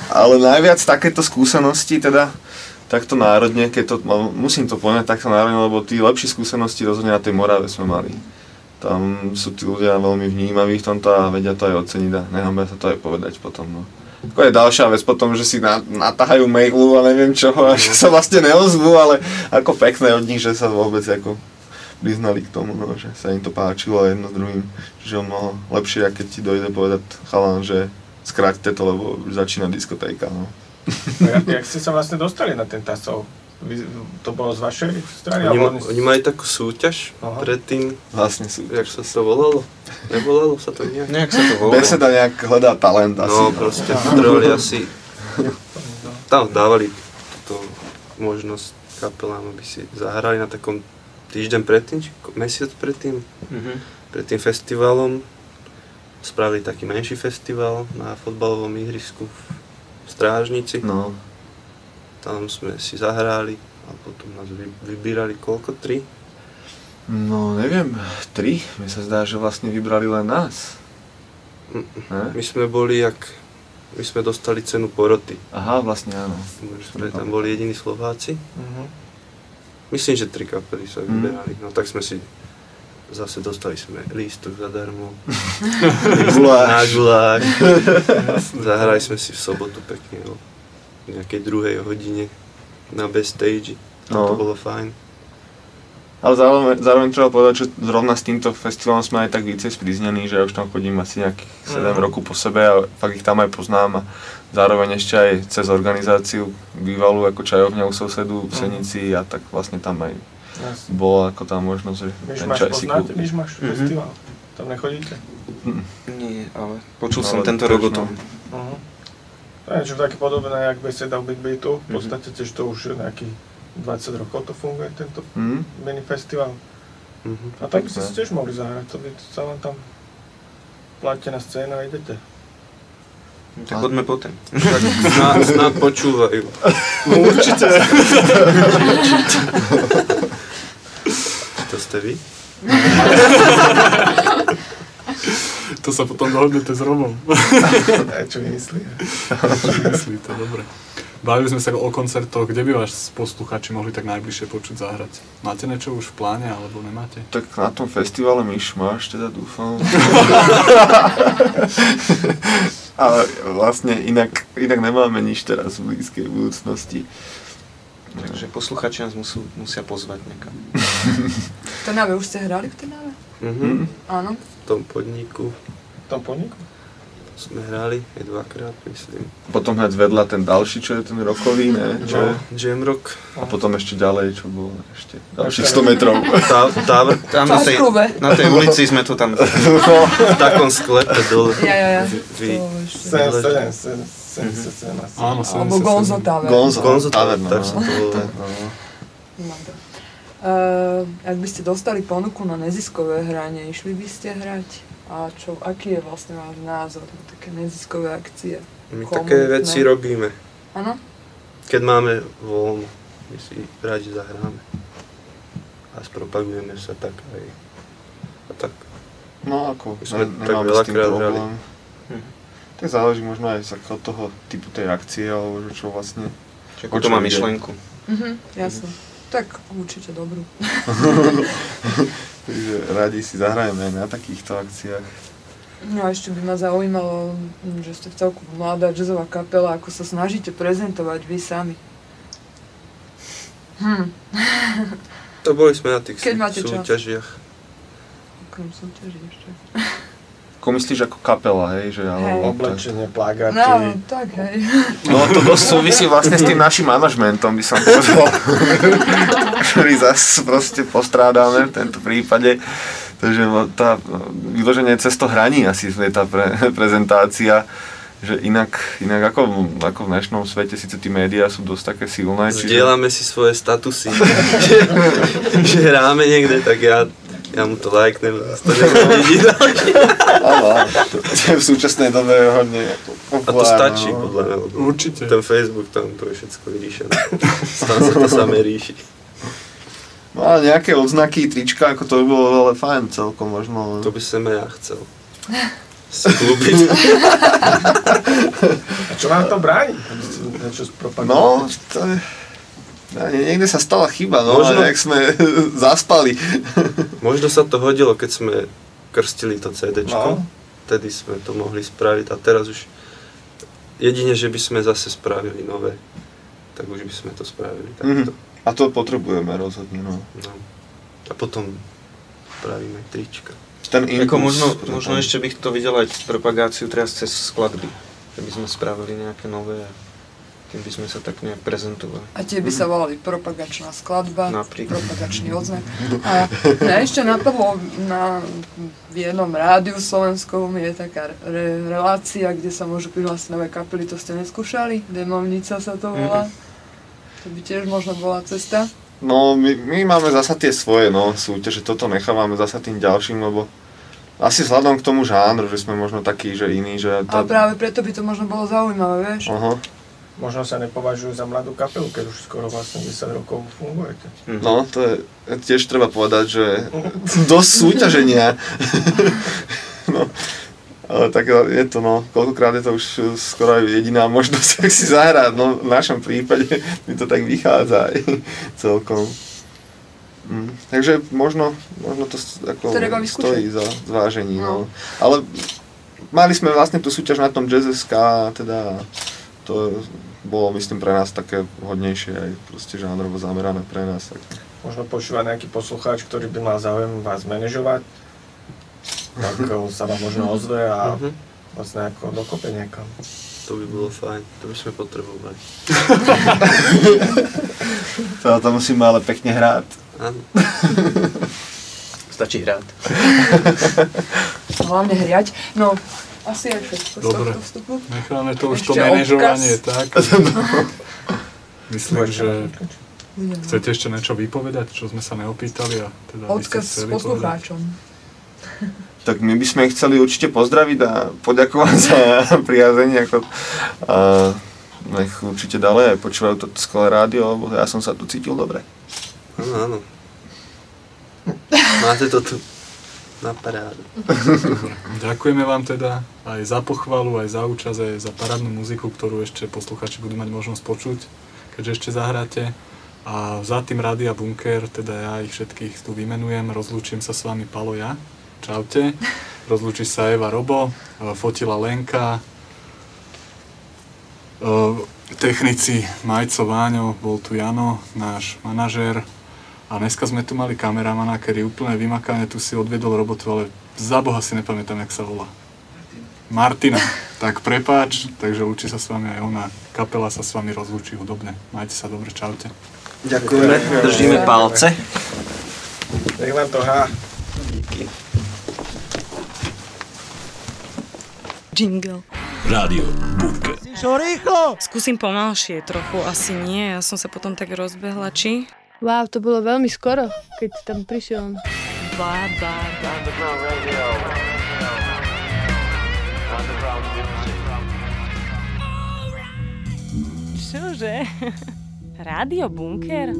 Ale najviac takéto skúsenosti, teda takto národne, keď to, musím to poňať takto národne, lebo tí lepšie skúsenosti rozhodne na tej Morave sme mali. Tam sú tí ľudia veľmi vnímaví v tomto a vedia to aj oceniť a neháme sa to aj povedať potom. No. Ako je ďalšia vec potom, že si na, natáhajú mailu a neviem čoho a že sa vlastne neozvú, ale ako pekné od nich, že sa vôbec ako priznali k tomu, no, že sa im to páčilo jedno s druhým. Čiže o mnoho lepšie, keď ti dojde povedať chalan, že skráťte to, lebo už začína diskotéka. No. A jak, jak ste sa vlastne dostali na ten Tasov? Vy, to bolo z vašej strany? Oni, alebo ma, oni mali takú súťaž Aha. predtým, Vlastne sú. jak sa to volalo? Nevolalo sa to nejak? Nejak sa to volá. Beseda nejak hľadá talent asi. No, proste potrebovali asi... Tam dávali túto možnosť kapelám, aby si zahrali na takom týždeň predtým, či mesiac predtým, Mhm. pred tým festivalom. Spravili taký menší festival na fotbalovom ihrisku v Strážnici. No, Tam sme si zahrali a potom nás vy, vybírali koľko? Tri? no neviem, tri. Mne sa zdá, že vlastne vybrali len nás. Ne? My sme boli jak... My sme dostali cenu poroty. Aha, vlastne áno. Sme tam boli jediní Slováci. Mhm. Myslím, že tri kapely sa Mm. vyberali. No tak sme si zase dostali sme lístok zadarmo. Na guláš. Zahrali sme si v sobotu pekne o nejakej druhej hodine na best stage. No. To No. bolo fajn. Ale zároveň, zároveň treba povedať, že zrovna s týmto festivalom sme aj tak více spríznení, že ja už tam chodím asi nejakých 7 Mhm. rokov po sebe a fakt ich tam aj poznám a zároveň ešte aj cez organizáciu bývalú ako čajovňa u susedu v Mhm. Senici a tak vlastne tam aj Jasne. bola ako tá možnosť, že ten Myšmaš čaj si kúpiť. Myšmaš Mhm. festival? Tam nechodíte? Nie, ale počul Ale som tento tiež, rok o no. tom. Uh-huh. To je niečo také podobné, jak beseda o Big Beatu. V Mhm. podstate tiež to už je nejakých 20 rokov to funguje, tento Hm? mini festival. Mhm. A tak by ste si tiež mohli zahrať, to by sa vám tam platíte na scénu a idete. Tak poďme potom. Tak snad, snad počúvajú. (laughs) Určite. (laughs) To ste vy? To sa potom dohodnete s Robom. Aj čo vymyslí. Čo myslíte, dobre. Bavili sme sa o koncertoch, kde by vás posluchači mohli tak najbližšie počuť zahrať? Máte niečo už v pláne, alebo nemáte? Tak na tom festivale Myšmaš, teda dúfam. (laughs) Ale vlastne inak, inak nemáme nič teraz v blízkej budúcnosti. Takže posluchači nás musú, musia pozvať niekam. (laughs) V Trnave už ste hrali v Trnave? Mhm. Áno. V tom podniku. V tom podniku? sme hrali, aj dvakrát myslím. Potom hneď vedľa ten ďalší, čo je ten rokový, ne? Čo je? No, Jamrock. A potom ešte ďalej, čo bolo ešte ďalších 100 metrov. (laughs) Tá, tá, Tam na tej, na tej ulici sme to tam... (laughs) v takom sklepe dole. Ja, ja, ja. Vy, To ešte. Sen, sen, sen, sen, sen, sen, asi. Áno, Alebo Gonzo Tavern. Gonzo, Gonzo Tavern, tak no. sa to volá. No. Mám to. Uh, ak by ste dostali ponuku na neziskové hranie, išli by ste hrať? A čo, aký je vlastne váš názor na také neziskové akcie? My Komu? také veci Ne. robíme. Áno? Keď máme voľno, my si radi zahráme. A spropagujeme sa tak aj. A tak. No ako, My sme ne, tak veľakrát hrali. Mhm. Tak záleží možno aj akého toho typu tej akcie, alebo čo vlastne... Čiže o to čo má ide. myšlenku. Mhm, jasne. Tak určite dobrú. (laughs) Takže radi si zahrajeme aj na takýchto akciách. No a ešte by ma zaujímalo, že ste v celku mladá jazzová kapela, ako sa snažíte prezentovať vy sami. Hm, To boli sme na tých Keď máte súťažiach. okrem súťaží ešte. Ako myslíš ako kapela, hej? Že, alebo, Oblečenie, plagáty. No, tak hej. No to dosť súvisí vlastne s tým našim manažmentom, by som povedal. (laughs) Ktorý zase proste postrádame v tento prípade. Takže no, tá vyloženie cez to hraní asi je tá pre, prezentácia. Že inak, inak ako, ako v dnešnom svete síce tí médiá sú dosť také silné. Zdieľame si svoje statusy. že, (laughs) že hráme niekde, tak ja, ja mu to lajknem, to niekto vidí. Áno, áno. To je v súčasnej dobe hodne A to stačí, no. podľa mňa. Určite. Ten Facebook, tam to je všetko vyríšené. Tam sa to samé ríši. No a nejaké odznaky, trička, ako to by bolo ale fajn celkom možno. To by som aj ja chcel. Slúbiť. A čo vám to bráni? Niečo? No, to je... No, nie- niekde sa stala chyba, no, Možno- jak sme zaspali. Možno sa to hodilo, keď sme krstili to CDčko. No. Vtedy sme to mohli spraviť a teraz už jedine, že by sme zase spravili nové, tak už by sme to spravili takto. Mhm. A to potrebujeme rozhodne, no. No. A potom spravíme trička. Ten Ako impuls, možno, možno ešte bych to videl aj propagáciu teraz cez skladby. Keby sme spravili nejaké nové a tým by sme sa tak nejak prezentovali. A tie by sa volali propagačná skladba, Napríklad. propagačný odznak. A mňa ešte napadlo, na, v jednom rádiu slovenskom je taká re, relácia, kde sa môžu prihlásiť nové kapely, to ste neskúšali? Demovnica sa to volá. To by tiež možno bola cesta. No, my, my máme zasa tie svoje, no, súťaže, toto nechávame zasa tým ďalším, lebo asi vzhľadom k tomu žánru, že sme možno takí, že iní, že... A práve preto by to možno bolo zaujímavé, vieš? Aha. Možno sa nepovažujú za mladú kapelu, keď už skoro vlastne 10 rokov fungujete. No, to je tiež treba povedať, že (laughs) dosť súťaženia. (laughs) no, ale tak je to, no, koľkokrát je to už skoro aj jediná možnosť, (laughs) ak si zahrať, no, v našom prípade mi to tak vychádza aj celkom. Mm, takže možno, možno to ako stojí za zvážení, no. Ale mali sme vlastne tú súťaž na tom Jazz.sk, teda to bolo, myslím, pre nás také vhodnejšie aj proste žánrovo zamerané pre nás. Tak. Možno počúva nejaký poslucháč, ktorý by mal záujem vás manažovať, tak (laughs) eh, sa vám možno ozve a Mhm. vlastne ako dokope niekam. To by bolo fajn, to by sme potrebovali. (laughs) To, to musíme ale pekne hrať. Áno. Stačí hrať. (laughs) Hlavne hriať. No, asi aj všetko z Dobre. tohto vstupu. Necháme to už to manažovanie, odkaz. tak? (laughs) Myslím, že chcete ešte niečo vypovedať, čo sme sa neopýtali a teda Odkaz s povedať. poslucháčom. Tak my by sme ich chceli určite pozdraviť a poďakovať za (laughs) priazenie. Ako, a nech určite ďalej aj počúvajú toto skvelé rádio, lebo ja som sa tu cítil dobre. Áno, áno. Máte to tu na parádu. (laughs) Ďakujeme vám teda aj za pochvalu, aj za účasť, aj za parádnu muziku, ktorú ešte posluchači budú mať možnosť počuť, keďže ešte zahráte. A za tým Rádia Bunker, teda ja ich všetkých tu vymenujem, rozlúčim sa s vami Palo ja. Čaute. (laughs) Rozlúči sa Eva Robo, e, fotila Lenka, e, technici Majco Váňo, bol tu Jano, náš manažér, a dneska sme tu mali kameramana, ktorý úplne vymakané tu si odviedol robotu, ale za boha si nepamätám, jak sa volá. Martina. (laughs) Tak prepáč, takže lúči sa s vami aj ona. Kapela sa s vami rozlúči hudobne. Majte sa dobre, čaute. Ďakujeme, držíme palce. Nech vám to há. Jingle. Rádio rýchlo? Skúsim pomalšie trochu, asi nie. Ja som sa potom tak rozbehla, či? Wow, to bolo veľmi skoro, keď tam prišiel. Bá, bá, bá. Radio. Čože? (laughs) Rádio Bunker?